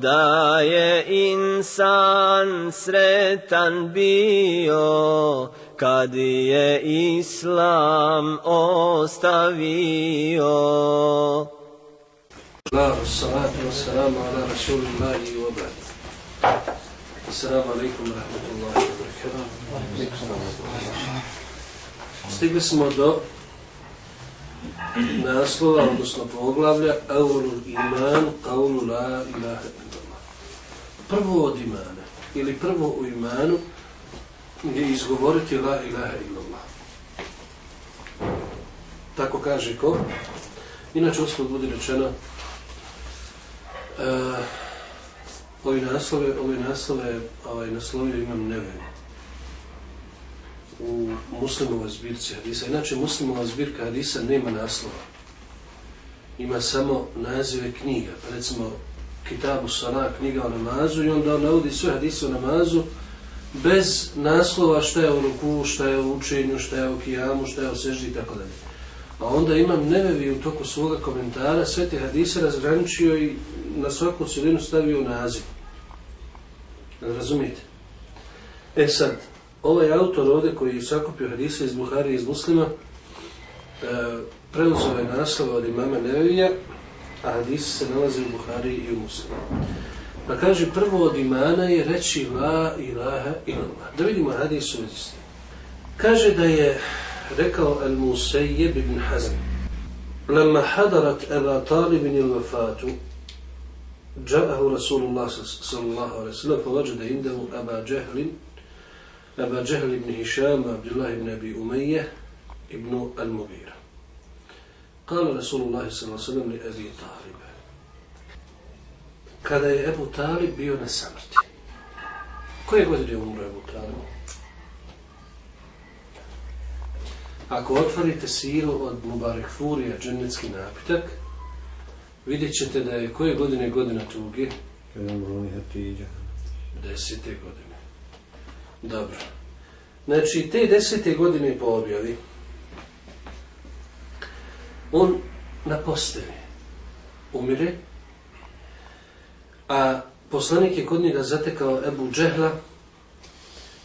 da je insan sretan bio kad je islam ostavio Allahu salatu wassalamu ala rasulillahi wa barak. Assalamu alaikum wa rahmatullahi wa barakatuh. Stigli smo do naslova, odnosno poglavlja Eulul iman, Eulul la ilaha. Prvo od imana, ili prvo u imanu, je izgovoriti la ilaha illallah. Tako kaže ko? Inače, uspod bude rečeno, uh, ovi naslove, ovi naslove ovaj, naslovio imam nevenu u muslimovoj zbirci hadisa. Inače, muslimova zbirka hadisa nema naslova. Ima samo nazive knjiga. Pa recimo, Kitabu Sana, knjiga o namazu i onda on navodi sve hadise o namazu bez naslova šta je u ruku, šta je u učenju, šta je u kijamu, šta je u seždi i tako dalje. A onda imam nevevi u toku svoga komentara sve te hadise razgraničio i na svaku cilinu stavio naziv. Razumijete? E sad, ovaj autor ovdje koji je sakupio hadise iz Buhari i iz Muslima, e, preuzeo je naslov od imama Nevija, a hadise se nalaze u Buhari i u Muslima. Pa kaže, prvo od imana je reći la ilaha illallah. Da vidimo hadis u vezi Kaže da je rekao al-Musayyib ibn Hazm, لما حضرت أبا طالب الوفاة جاءه رسول الله صلى الله عليه وسلم فوجد عنده أبا جهل أبا جهل بن هشام عبد الله بن أبي ابن المغيرة Kale Rasulullah s.a.v. li Ebi Talibe. Kada je Ebu Talib bio na samrti. Koje godine je umro Ebu Talib? Ako otvorite siru od Mubarek Furija, džennetski napitak, vidjet ćete da je koje godine godina tuge? Kada je umro Nihar Desete godine. Dobro. Znači, te desete godine po objavi, on na posteli umire, a poslanik je kod njega zatekao Ebu Džehla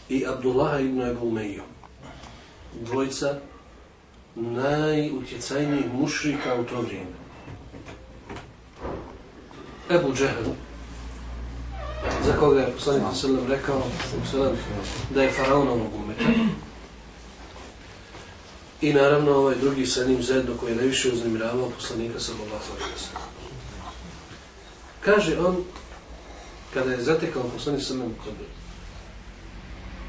i Abdullah ibn Ebu Umeju. Dvojica najutjecajnijih mušrika u to vrijeme. Ebu Džehl za koga je poslanik sallam rekao da je faraonovog umeta. I naravno ovaj drugi sa njim zajedno koji je najviše uznemiravao poslanika sallallahu alaihi wa. Kaže on, kada je zatekao poslanik sallam kod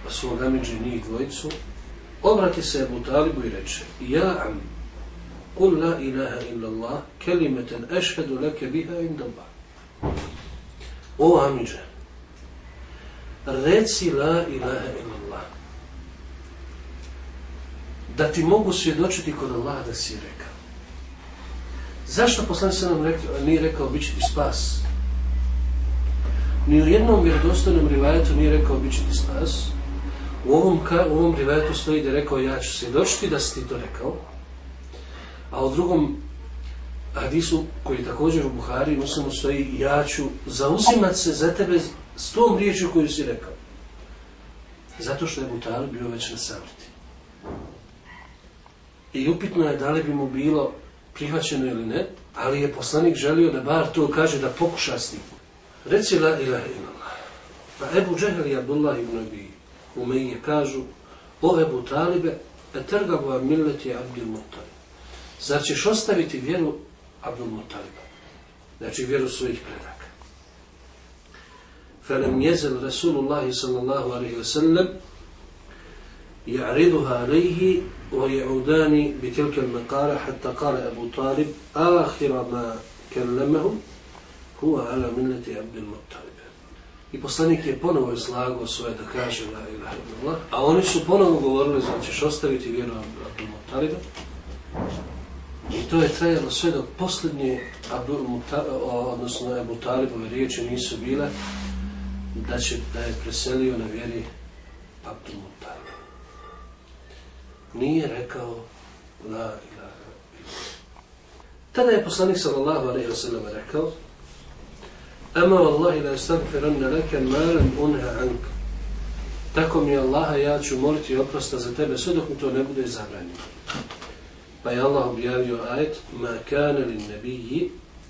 svog i njih dvojicu, obrati se Abu Talibu i reče Ja am, kun la ilaha illa Allah, kelimeten ešhedu leke biha inda Allah. O amiđe, reci la ilaha illa Allah. Da ti mogu svjedočiti kod Allah da si rekao. Zašto poslanik se nam rekao, nije rekao bit će ti spas? Ni u jednom vjerodostojnom rivajetu nije rekao bit će ti spas. U ovom, u ovom rivajetu stoji da je rekao ja ću svjedočiti da si ti to rekao. A u drugom hadisu koji je također u Buhari muslimu stoji ja ću zauzimat se za tebe s tom riječju koju si rekao. Zato što je Butar bio već na samrti. I upitno je da li bi mu bilo prihvaćeno ili ne, ali je poslanik želio da bar to kaže da pokuša s njim. Reci la ilaha ila Pa Ebu Džehel i Abdullah ibn Abi Umeije kažu O Ebu Talibe, etergabu a milleti Abdul Mutalib. Zar ćeš ostaviti vjeru Abdul Mutaliba? Znači vjeru svojih predaka. Felem jezel Rasulullahi sallallahu alaihi wa sallam ja'riduha alaihi ويعودان بتلك المقالة حتى قال أبو طالب آخر ما كلمه هو على ملة عبد المطلب I poslanik je ponovo izlagao svoje da kaže la ilaha illallah, a oni su ponovo govorili da ćeš ostaviti vjeru Abdul Mutaliba. I to je trajalo sve dok posljednje Abdul Mutaliba, odnosno Abu Talibove riječi nisu bile da će da je preselio na vjeri Abdul Muttalib. Nije rekao la ilaha Tada je poslanik sallallahu alejhi ve sellem rekao: "Ama wallahi la astaghfiranna laka ma lam unha ank." Tako mi Allaha ja ću moliti oprosta za tebe sve dok mi to ne bude zabranjeno. Pa je Allah objavio ajet: "Ma kana lin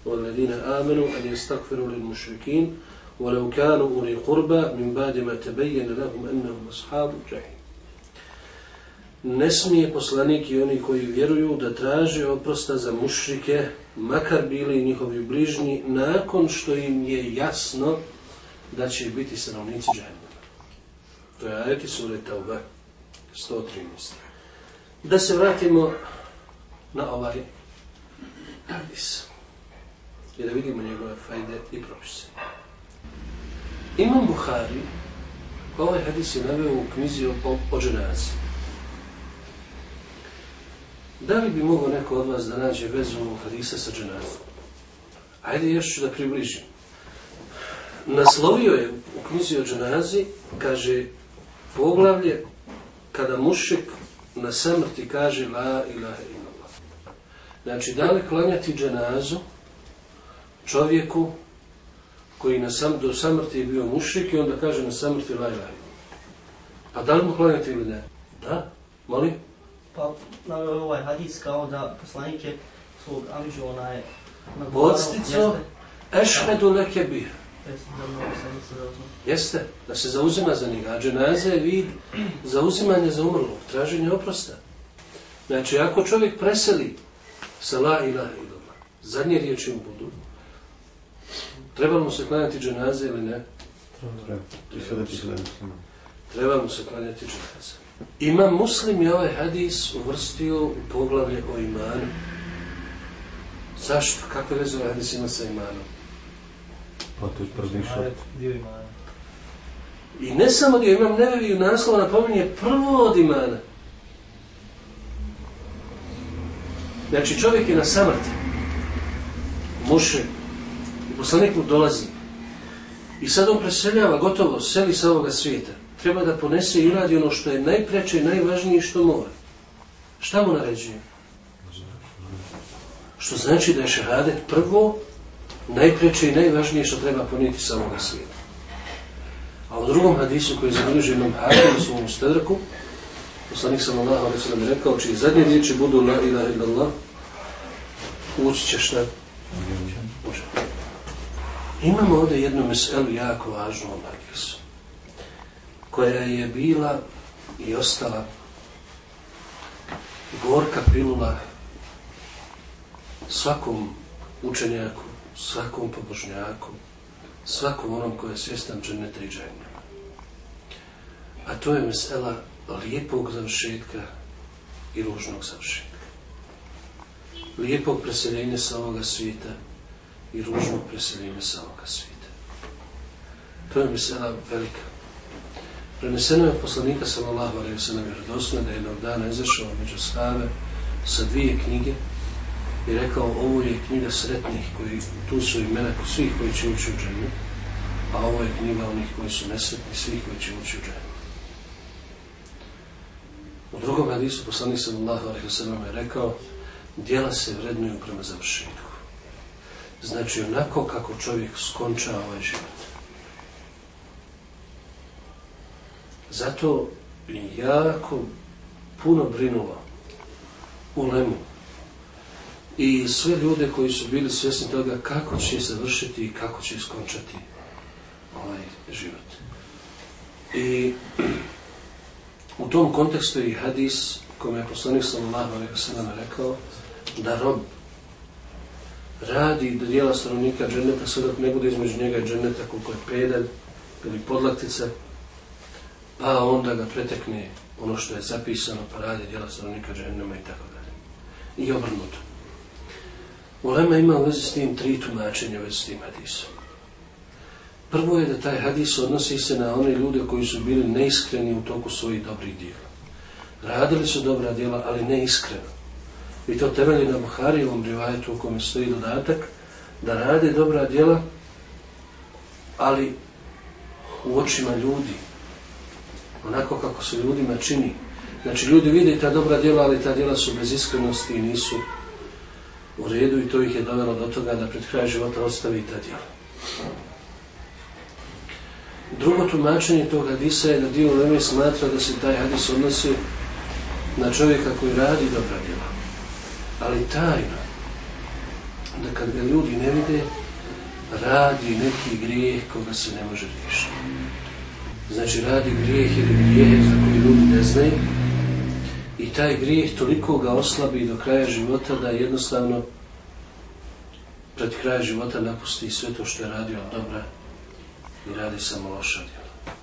ladina amanu an yastaghfiru lil mushrikeen" ولو كانوا أولي قربى من بعد ما تبين لهم أنهم أصحاب الجحيم Ne smije poslanik i oni koji vjeruju da traže oprosta za mušrike, makar bili njihovi bližnji, nakon što im je jasno da će biti stanovnici džahnjama. To je ajeti sura Tauba 113. Da se vratimo na ovaj hadis. I da vidimo njegove fajde i propise. Imam Buhari ovaj hadis je naveo u knjizi o, o dženazi. Da li bi mogo neko od vas da nađe vezu ovog hadisa sa dženazom? Ajde još ću da približim. Naslovio je u knjizi o dženazi, kaže, poglavlje kada mušik na samrti kaže la ilaha illallah. Znači, da li klanjati dženazu čovjeku koji na sam, do samrti je bio mušik i onda kaže na samrti la ilaha Pa da li mu klanjati ili ne? Da, molim? Pa na ovaj hadis kao da poslanik je svog amiđu onaj... Podstico, ešhedu neke bih. Jeste, da se zauzima za njega. A dženaza je vid zauzimanja za umrlo, traženje oprosta. Znači, ako čovjek preseli sa la ilaha illallah, zadnje riječi mu budu, Treba mu se klanjati dženaze ili ne? Treba. Treba mu se klanjati dženaze. Ima muslim je ovaj hadis uvrstio u poglavlje o imanu. Zašto? Kakve veze ovaj hadis ima sa imanom? Pa to je prvi šat. Dio imana. I ne samo dio imam nevevi u naslovu napominje prvo od imana. Znači čovjek je na samrti. Mušek poslanik mu dolazi i sad on preseljava, gotovo, seli sa ovoga svijeta. Treba da ponese i radi ono što je najpreče i najvažnije što mora. Šta mu naređuje? Što znači da je šehadet prvo, najpreče i najvažnije što treba ponijeti sa ovoga svijeta. A u drugom hadisu koji je zabilježio imam hakim u svom stedraku, poslanik sam Allah ali rekao, čiji zadnje riječi budu la ilaha illallah, ući će šta? Može. Imamo ovdje jednu meselu jako važnu u hadisu, koja je bila i ostala gorka pilula svakom učenjaku, svakom pobožnjaku, svakom onom koji je svjestan dženeta i dženja. A to je mesela lijepog završetka i ružnog završetka. Lijepog preseljenja sa ovoga svijeta i ružnog preseljenja sa ovoga svijeta. To je mesela velika. Preneseno je poslanika sallallahu alaihi sallam vjerodosno da je jednog dana izašao među stave sa dvije knjige i rekao ovo je knjiga sretnih koji tu su imena svih koji će ući u dženu a ovo je knjiga onih koji su nesretni svih koji će ući u dženu u drugom hadisu poslanik sallallahu alaihi sallam je rekao dijela se vrednuju prema završenju znači onako kako čovjek skonča ovaj život. Zato jako puno brinula u lemu i sve ljude koji su bili svjesni toga kako će završiti i kako će iskončati ovaj život. I u tom kontekstu i hadis kome je poslanik sallallahu alejhi ve sellem rekao da rob radi do dijela stanovnika dženeta sve dok ne bude između njega i dženeta koliko je pedalj ili podlaktica pa onda ga pretekne ono što je zapisano pa radi djela stanovnika džennama i tako dalje. I obrnuto. Ulema ima u vezi s tim tri tumačenja u vezi s tim hadisom. Prvo je da taj hadis odnosi se na one ljude koji su bili neiskreni u toku svojih dobrih dijela. Radili su dobra dijela, ali neiskreno. I to temelji na Buharijevom rivajetu u kome stoji dodatak da rade dobra dijela, ali u očima ljudi, onako kako se ljudima čini. Znači, ljudi vide ta dobra djela, ali ta djela su bez iskrenosti i nisu u redu i to ih je dovelo do toga da pred kraj života ostavi ta djela. Drugo tumačenje tog hadisa je da dio vreme smatra da se taj hadis odnosi na čovjeka koji radi dobra djela. Ali tajno, da kad ga ljudi ne vide, radi neki grijeh koga se ne može riješiti. Znači radi grijeh ili grijeh za koji ljudi ne znaju, I taj grijeh toliko ga oslabi do kraja života da jednostavno pred kraja života napusti sve to što je radio dobra i radi samo loša djela.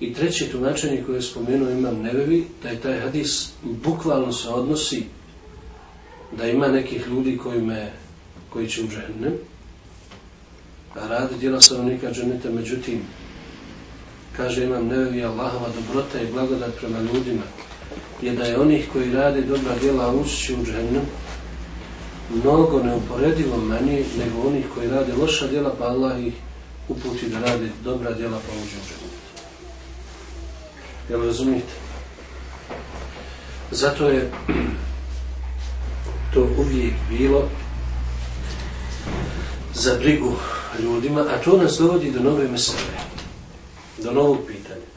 I treće tumačenje koje je spomenuo imam nevevi, da je taj hadis bukvalno se odnosi da ima nekih ljudi koji, me, koji će u džahnem, a radi djela stanovnika dženeta, međutim, kaže imam nevi Allahova dobrota i blagodat prema ljudima, je da je onih koji rade dobra djela ući u džennu mnogo neuporedivo manje nego onih koji rade loša djela pa Allah ih uputi da rade dobra djela pa uđe u džennu. Jel razumijete? Zato je to uvijek bilo za brigu ljudima, a to nas dovodi do nove mesele, do novog pitanja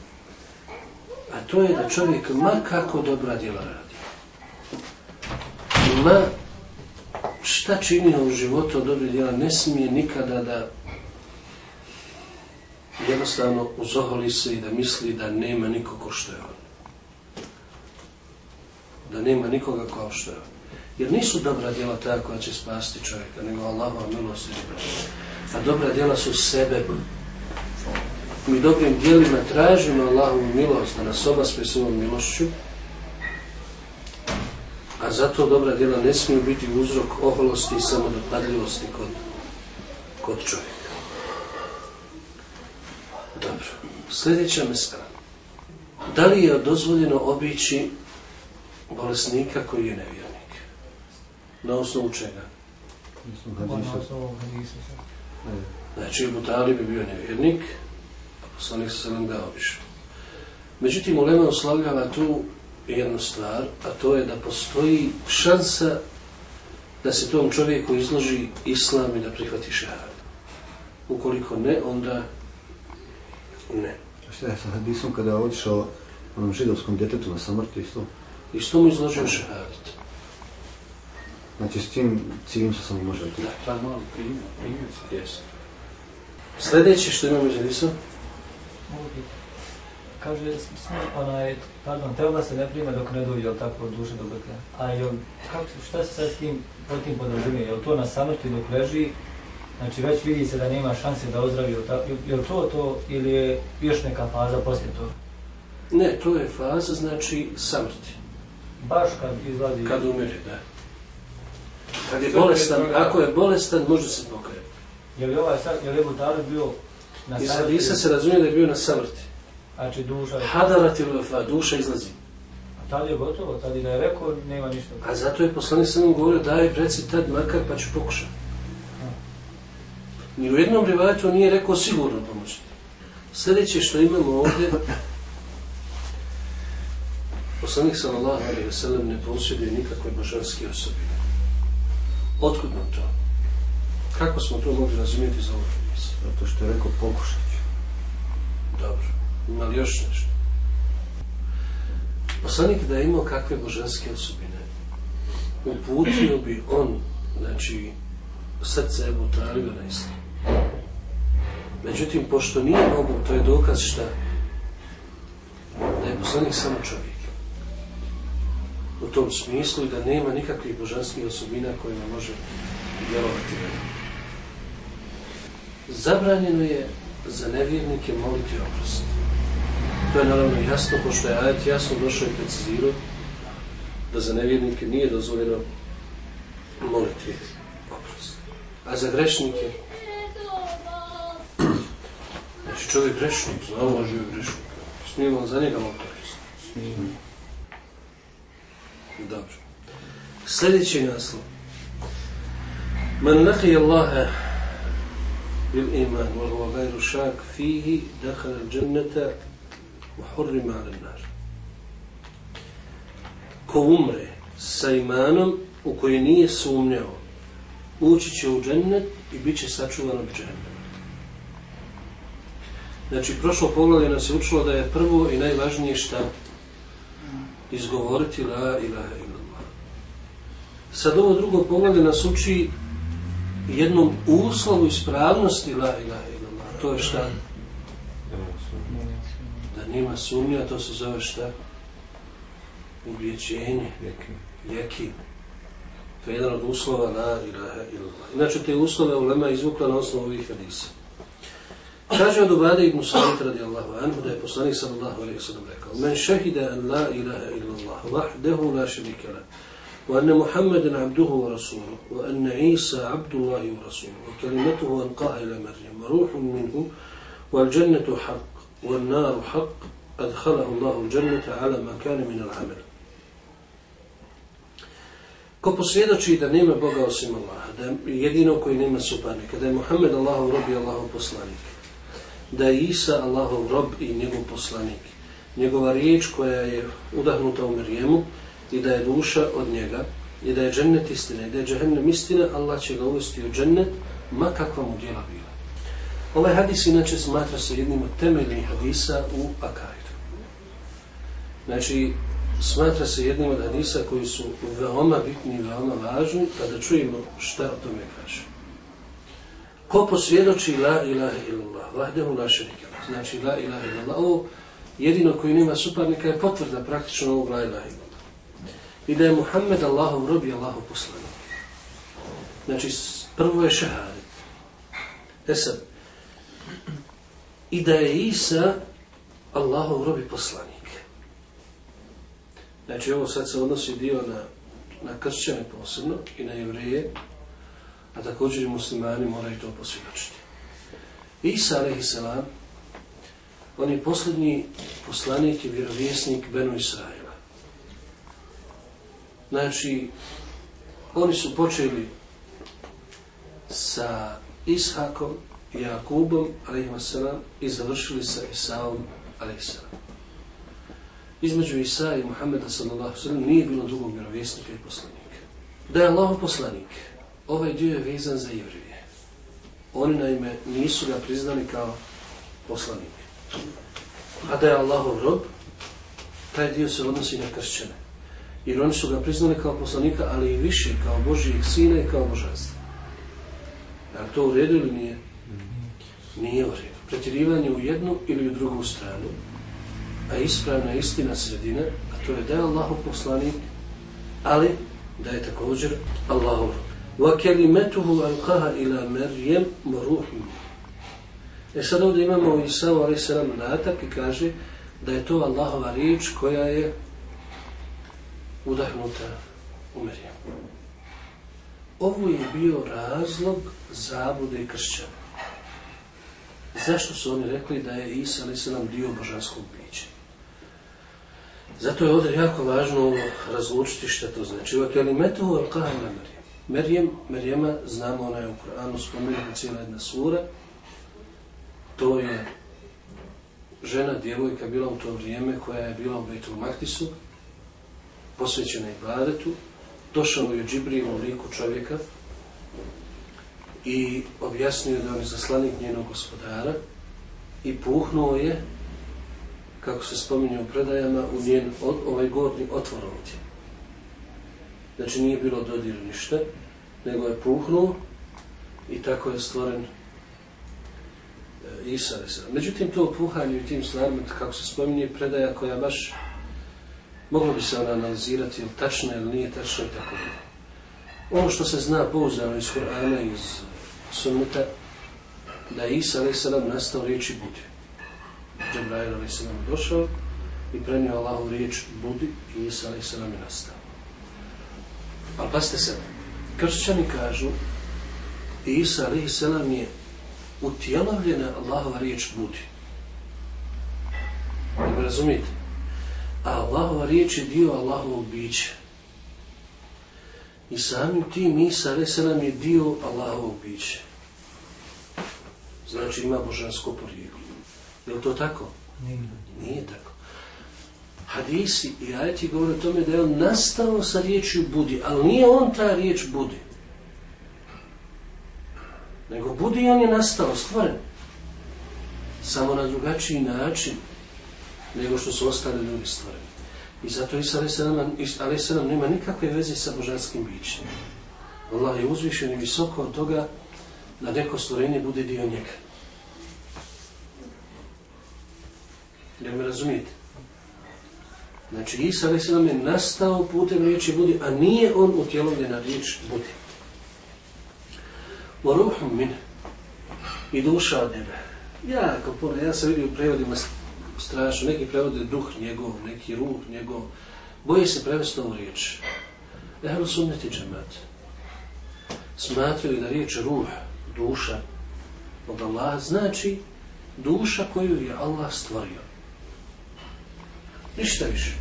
a to je da čovjek ma kako dobra djela radi. Ma šta čini u životu od djela, ne smije nikada da jednostavno uzoholi se i da misli da nema nikoga što je on. Da nema nikoga kao što je on. Jer nisu dobra djela ta koja će spasti čovjeka, nego Allahova milost i A dobra djela su sebe mi dobrim dijelima tražimo Allahovu milost da nas obaspe s ovom milošću, a zato dobra djela ne smiju biti uzrok oholosti i samodopadljivosti kod, kod čovjeka. Dobro. Sljedeća mesta. Da li je dozvoljeno obići bolesnika koji je nevjernik? Na osnovu čega? Znači, Abu Talib je bio nevjernik, poslanik sa nam ga obišao. Međutim, Ulema oslavljava tu jednu stvar, a to je da postoji šansa da se tom čovjeku izloži islam i da prihvati šehad. Ukoliko ne, onda ne. A šta je sa hadisom kada je odišao onom židovskom djetetu na samrti isto? Isto mu izložio šehadit. Znači s tim ciljem se samo može otići. Pa malo primjer, primjer se. Sljedeće što imamo iz Hadisa, biti. Kaže, smije, onaj, pardon, teoba se ne prima dok ne dođe, jel tako, od duše do brka. A jel, kako, šta se sad s tim, pod tim podrazumije? Jel to na samrti dok leži, znači već vidi se da nema šanse da ozdravi, jel, ta- jel to to, ili je još neka faza poslije toga? ne, to je faza, znači, samrti. Baš kad izlazi... Kad umire, da. Kad je bolestan, ako je bolestan, može se pokrenuti. Je li ovaj sad, je li Ebu Talib bio Iz samrti? Hadisa se razumije da je bio na samrti. Znači duša je... Hadarat ili vefa, duša izlazi. A tad je gotovo, tad je da je rekao, nema ništa. A zato je poslanik sam govorio, daj reci tad makar pa ću pokušati. Ni u jednom rivajetu nije rekao sigurno pomoći. Sljedeće što imamo ovdje, poslanik sallallahu alaihi wa sallam ne posjeduje nikakve božanske osobine. Otkud nam to? Kako smo to mogli razumijeti za ovog hadisa? Zato što je rekao pokušat ću. Dobro. Ima li još nešto? Poslanik da je imao kakve božanske osobine, uputio bi on, znači, srce Ebu Taliba na islam. Međutim, pošto nije mogu, to je dokaz šta? Da je poslanik samo čovjek. U tom smislu i da nema nikakvih božanskih osobina kojima može djelovati na njega. Zabranjeno je za nevjernike moliti oprost. To je naravno jasno, pošto je ajet jasno došao i precizirao da za nevjernike nije dozvoljeno moliti oprost. A za grešnike, znači čovjek grešnik, znamo da živi grešnik, smijemo za njega moliti oprost? Dobro. Sljedeći naslov. Man laqi Allaha بالإيمان وهو غير شاك فيه دخل الجنة وحرم على النار ko umre sa imanom u koji nije sumnjao ući će u džennet i bit će sačuvan od dženneta. Znači, prošlo poglavlje nas je učilo da je prvo i najvažnije šta izgovoriti la ilaha illallah. Sad ovo drugo poglavlje nas uči jednom uslovu ispravnosti la ilaha illallah. To je šta? Da nema sumnja, to se zove šta? Ubjeđenje. Jeki. To je jedan od uslova la ilaha illallah. Inače, te uslove ulema izvukla na osnovu ovih hadisa. Kaže od Ubade ibn Salit radijallahu anhu da je poslanik sallallahu alaihi sallam rekao Men šehide an la ilaha illallah vahdehu la šerike la وأن محمدا عبده ورسوله وأن عيسى عبد الله ورسوله وكلمته ألقاها إلى مريم وروح منه والجنة حق والنار حق أدخله الله الجنة على ما كان من العمل Ko posvjedoči da nema Boga osim Allaha, da je jedino koji nema suparnika, da je Muhammed Allahov rob i Allahov poslanik, da je Isa Allahov rob i njegov poslanik, njegova riječ koja je udahnuta u Mirjemu, i da je duša od njega i da je džennet istina i da je džehennem istina, Allah će ga uvesti u džennet, ma kakva mu djela bila. Ovaj hadis inače smatra se jednim od temeljnih hadisa u Akajdu. Znači, smatra se jednim od hadisa koji su veoma bitni i veoma važni, pa kada čujemo šta o tome kaže. Ko posvjedoči la ilaha illallah, vahdehu la šerike, znači la ilaha illallah, ovo jedino koji nema suparnika je potvrda praktično ovog la ilaha illallah i da je Muhammed Allahov rob i Allahov poslanik. Znači, prvo je šehadet. E sad, i da je Isa Allahov rob i poslanik. Znači, ovo sad se odnosi dio na, na kršćane posebno i na jevreje, a također i muslimani moraju to posvjedočiti. Isa, alaihissalam, on je posljednji poslanik i vjerovjesnik Benu Israja. Znači, oni su počeli sa Ishakom i Jakubom, alaihissalam, i završili sa Isaom, alaihissalam. Između Isa i Muhammeda, sallallahu sallam, nije bilo drugog vjerovjesnika i poslanika. Da je Allah poslanik, ovaj dio je vezan za jevrije. Oni, naime, nisu ga priznali kao poslanike. A da je Allahov rob, taj dio se odnosi na kršćane Jer oni su ga priznali kao poslanika, ali i više kao Božijeg sina i kao božanstva. Je to u redu ili nije? Nije u redu. Pretjerivanje u jednu ili u drugu stranu, a ispravna istina sredina, a to je da je Allahu poslanik, ali da je također Allahu rob. وَكَلِمَتُهُ أَلْقَهَا إِلَى مَرْيَمْ وَرُوحٍ E sad ovdje imamo Isao a.s. nadatak i kaže da je to Allahova riječ koja je udahnuta u Merijem. Ovo je bio razlog zabude kršćana. Zašto su oni rekli da je Isa a.s. dio božanskog bića? Zato je ovdje jako važno ovo razlučiti što to znači. Ovak je li al-kaha na Merijem? Merijem, Merijema, znamo ona je u Koranu spomenuta cijela jedna sura, to je žena, djevojka bila u to vrijeme koja je bila u Bejtul Maktisu, posvećena ibadetu, došao je Džibril u liku čovjeka i objasnio da on je zaslanik njenog gospodara i puhnuo je, kako se spominje u predajama, u njen od, ovaj gornji otvor ovdje. Znači nije bilo dodir ništa, nego je puhnuo i tako je stvoren e, Isa Međutim, to puhanje u tim stvarima, kako se spominje, predaja koja baš moglo bi se ona analizirati, ili tačno ili nije tačno i tako da. Ono što se zna pouzdano iz Korana, iz Sunnita, da je Isa a.s. nastao riječi budi. Džabrail a.s. došao i prenio Allahu riječ budi i Isa a.s. je nastao. Ali pasite se, kršćani kažu Isa a.s. je utjelovljena Allahova riječ budi. Ne razumijete? A Allahova riječ je dio Allahovog bića. I samim tim Isa Veselam je dio Allahovog bića. Znači ima božansko porijeklo. Je li to tako? Nije. Nije tako. Hadisi i ajeti govore o tome da je on nastao sa riječju budi, ali nije on ta riječ budi nego budi on je nastao, stvoren. Samo na drugačiji način nego što su ostali ljudi stvoreni. I zato Isa a.s. nema nikakve veze sa božanskim bićem. Allah je uzvišen i visoko od toga da neko stvorenje bude dio njega. Jel me razumijete? Znači Isa a.s. je nastao putem riječi budi, a nije on utjelovljen na riječ budi. Waruhum min i duša od njega. Jako puno, ja sam vidio u prevodima strašno, neki prevode duh njegov, neki ruh njegov, boje se prevesti ovu riječ. Ehlu sunneti džemat. Smatrali da riječ ruh, duša od Allah, znači duša koju je Allah stvorio. Ništa više.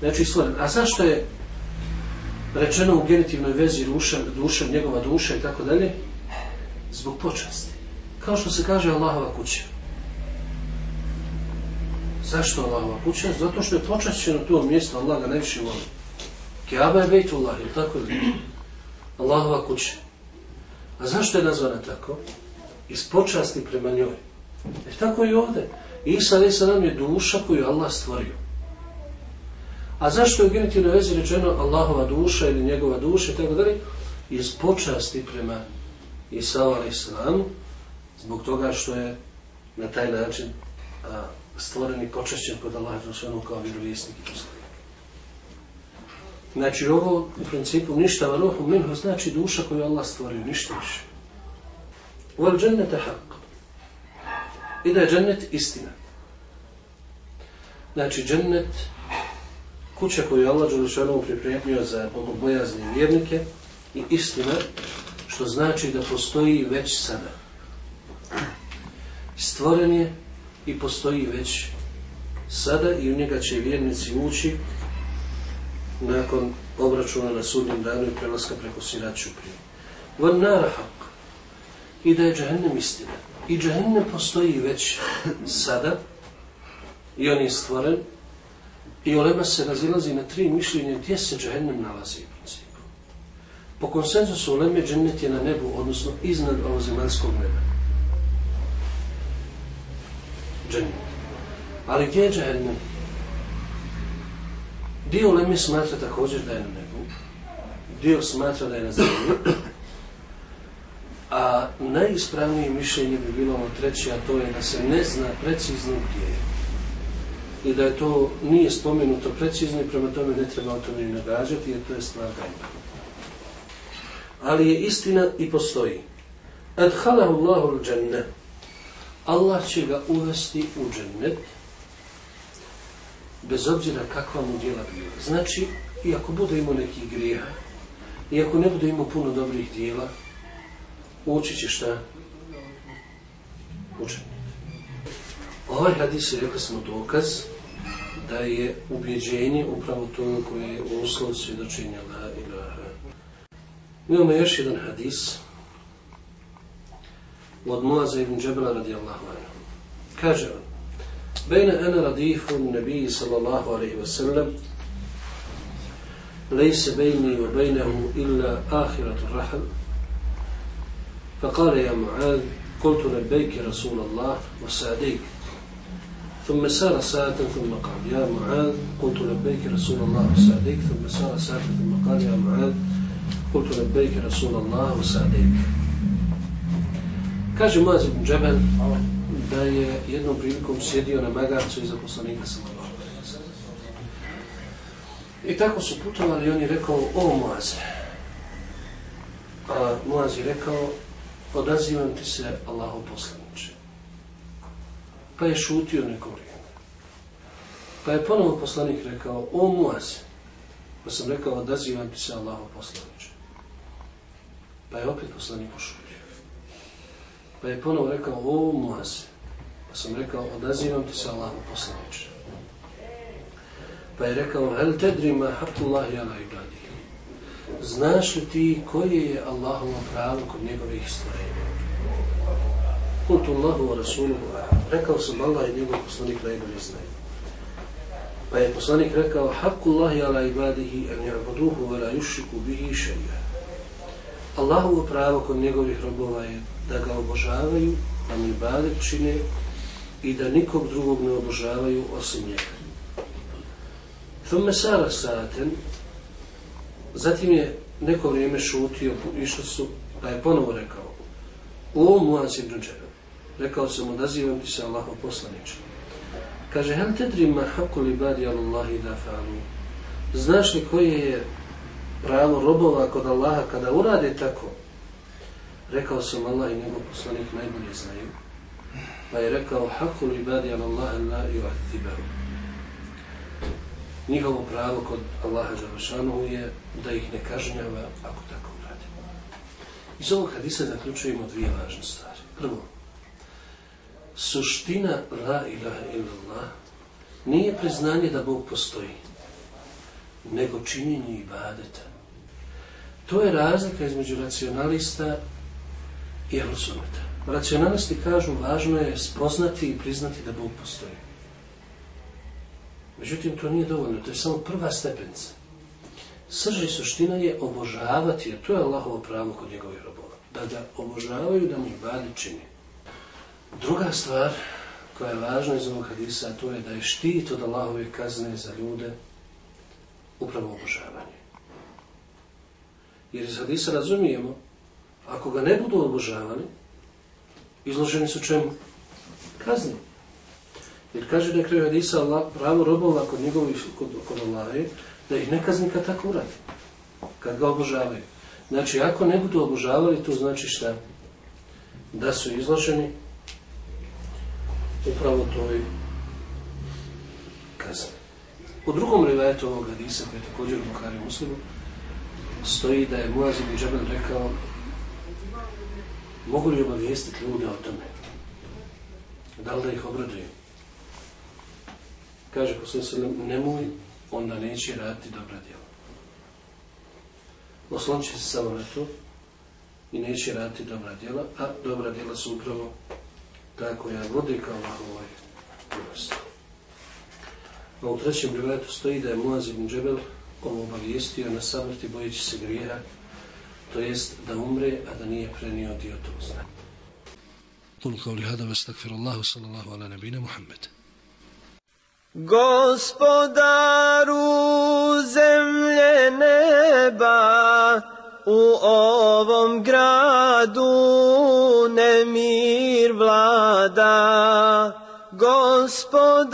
Znači stvoren. A zašto je rečeno u genitivnoj vezi duša, duša, njegova duša i tako dalje, zbog počasti. Kao što se kaže Allahova kuća. Zašto Allahova kuća? Zato što je počašćeno to mjesto, Allah ga najviše voli. Kiaba je bejtullah, ili tako je? Allahova kuća. A zašto je nazvana tako? Iz počasti prema njoj. Jer tako i ovdje. Isa, Isa nam je duša koju Allah stvorio. A zašto je genitivno vezi rečeno Allahova duša ili njegova duša i tako dalje? Iz počasti prema Isao a.s. zbog toga što je na taj način a, stvoren i počešćen kod Allaha Đelšanu kao vjerovjesnik i poslanik. Znači ovo u principu ništa varuhu minhu znači duša koju Allah stvorio, ništa više. Uval džennete haq. I da je džennet istina. Znači džennet kuća koju je Allah Đelešanovu pripremio za bogobojazne vjernike i istina, što znači da postoji već sada. Stvoren je i postoji već sada i u njega će vjernici ući nakon obračuna na sudnjem danu i prelaska preko siraću prije. Van narahak. I da je džahennem istina. I džahennem postoji već sada i on je stvoren I Olema se razilazi na tri mišljenja gdje se džahennem nalazi u principu. Po konsenzusu Oleme džennet je na nebu, odnosno iznad ovozemaljskog neba. Džennet. Ali gdje je džahennem? Dio Lemi smatra također da je na nebu, dio smatra da je na zemlji, a najispravnije mišljenje bi bilo ovo treće, a to je da se ne zna precizno gdje je. I da je to nije spomenuto precizno i prema tome ne treba o tome ni nagađati, jer to je stvar gajba. Ali je istina i postoji. Adhalahu Allahu l-đenne. Allah će ga uvesti u džennet, bez obzira kakva mu djela bila. Znači, i ako bude imao neki grija, i ako ne bude imao puno dobrih djela, ući će šta? Učenje. Ovaj hadis je, rekao smo, dokaz da je ubjeđenje upravo to koje je uslov svjedočenja la ilaha. Imamo još jedan hadis od Muaza ibn Džebra radijallahu anhu. Kaže on, بين أنا رديف النبي صلى الله عليه وسلم ليس بيني وبينه إلا آخرة الرحل فقال يا معاذ قلت لبيك رسول الله وسعديك. ثم سار ساعة ثم قال يا معاذ قلت لبيك رسول الله وسعديك. ثم سار ساعة ثم قال يا معاذ قلت لبيك رسول الله وسعديك. Kaže Muaz ibn Džebel da je jednom prilikom sjedio na magarcu iza poslanika sallallahu alejhi ve sellem. I tako su putovali i on je rekao, o Muaz. A Muaz je rekao, odazivam ti se Allahu poslaniče. Pa je šutio neko vrijeme. Pa je ponovo poslanik rekao, o Muaz. Pa sam rekao, odazivam ti se Allahu poslaniče. Pa je opet poslanik ušutio. Pa je ponovo rekao, o Muaz. Pa sam rekao, odazivam ti se Allahu poslaniče. Pa je rekao, hel tedrima hakullahi ala ibadi. Znaš li ti koje je Allahovo pravo kod njegovih stvorenja? Kultu Allahu wa Rasuluhu. Rekao sam Allah i njegov poslanik najbolje znaju. Pa je poslanik rekao, hakullahi ala ibadihi an ja'buduhu wa la yushriku bihi šeja. Allahovo pravo kod njegovih robova je da ga obožavaju, da mi ibadet čine i da nikog drugog ne obožavaju osim njega. Thumme sara saten, zatim je neko vrijeme šutio, išli su, pa je ponovo rekao, o Muaz ibn Džebel, rekao sam, odazivam ti se Allahov poslaniče. Kaže, hel tedri ma li badi Allahi da fa'alu, znaš li koje je pravo robova kod Allaha kada urade tako, rekao sam Allah i njegov poslanik najbolje znaju, pa je rekao haku li badi Allah la yu'atibahu. Njihovo pravo kod Allaha Đalešanu je da ih ne kažnjava ako tako urade. Iz ovog hadisa zaključujemo dvije važne stvari. Prvo, suština la ilaha illallah nije priznanje da Bog postoji, nego činjenje ibadeta. To je razlika između racionalista i alusuneta. Racionalisti kažu važno je spoznati i priznati da Bog postoji. Međutim, to nije dovoljno, to je samo prva stepenca. Srž i suština je obožavati, jer to je Allahovo pravo kod njegovih robova. Da ga obožavaju, da mu ibadi čini. Druga stvar koja je važna iz ovog hadisa, to je da je štit od Allahove kazne za ljude upravo obožavanje. Jer iz hadisa razumijemo, ako ga ne budu obožavani, izloženi su čemu? Kazni. Jer kaže da kraju hadisa Allah, pravo robova kod njegovih, kod, kod Allahe, da ih ne kazni kad tako uradi. Kad ga obožavaju. Znači, ako ne budu obožavali, to znači šta? Da su izloženi upravo toj kazni. U drugom rivajetu ovog hadisa, koji je također u Bukhari muslimu, stoji da je Muaz ibn Džabel rekao mogu li obavijestiti ljude o tome? Da li da ih obraduju? Kaže poslije se nemoj, onda neće raditi dobra djela. Oslon će se samo na to i neće raditi dobra djela, a dobra djela su upravo ta koja vodi kao ovoj milosti. A u trećem rivajetu stoji da je Muaz ibn Džebel ovo obavijestio na samrti bojeći se grijeha, to jest da umre, a da nije prenio dio tog znanja. قل قولي هذا واستغفر الله صلى الله على نبينا محمد Gospodaru zemlje neba, u ovom gradu nemir vlada. Gospodaru